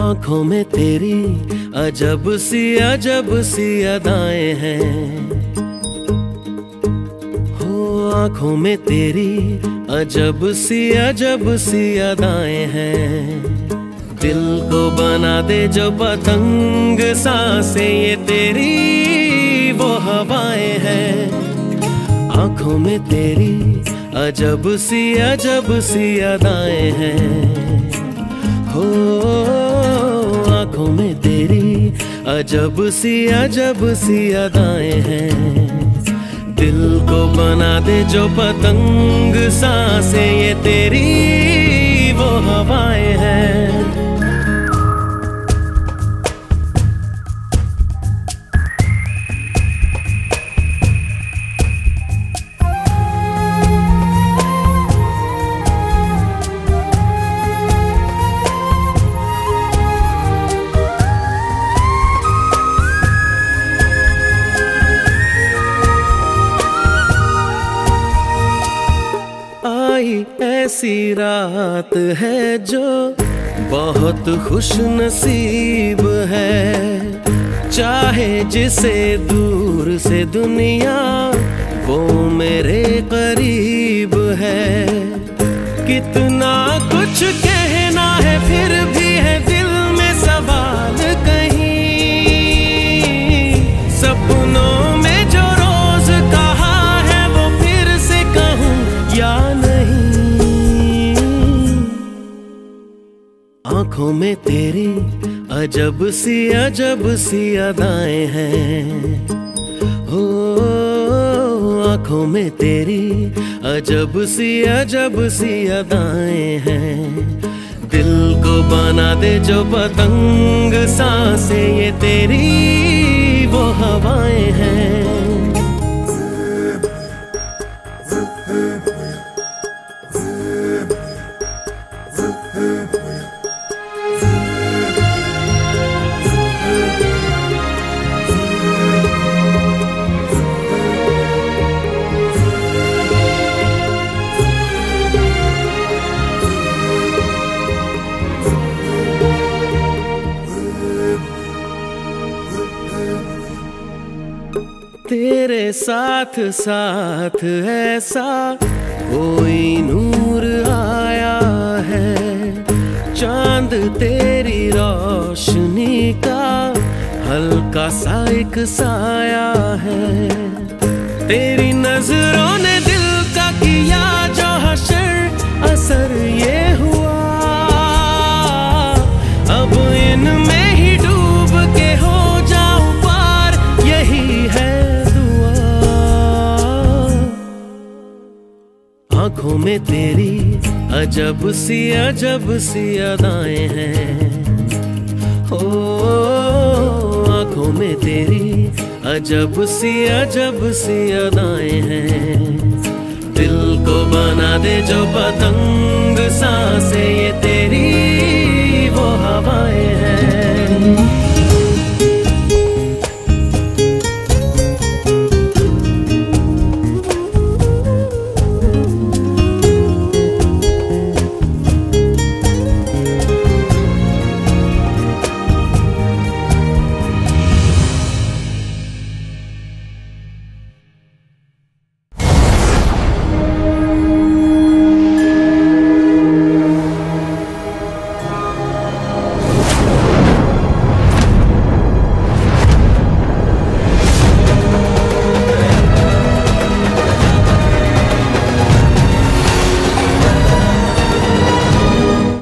आँखों में तेरी अजब सी अजब सी अदाएँ हैं। हो, आँखों में तेरी अजब सी अजब सी अदाएँ हैं। दिल को बना दे जो पतंग, सांसे ये तेरी, वो हवाएँ हैं। आँखों में तेरी अजब सी अजब सी अदाएँ हैं। हो तेरी अजब सी अजब सी अदाएँ हैं। दिल को बना दे जो पतंग, सांसे ये तेरी। ऐसी रात है जो बहुत खुश नसीब है। चाहे जिसे दूर से दुनिया वो मेरे करीब है। कितना कुछ कहना है फिर भी आँखों में तेरी अजब सी अजब सी अदाएँ हैं। हो आँखों में तेरी अजब सी अजब सी अदाएँ हैं। दिल को बना दे जो पतंग, सांसे, ये तेरी तेरे साथ साथ ऐसा कोई नूर आया है। चाँद तेरी रोशनी का हल्का सा एक साया है। तेरी आँखों में तेरी अजब सी अजब सी अदाएँ हैं। ओ, आँखों में तेरी अजब सी अजब सी अदाएँ हैं। दिल को बना दे जो पतंग, सांसे ये तेरी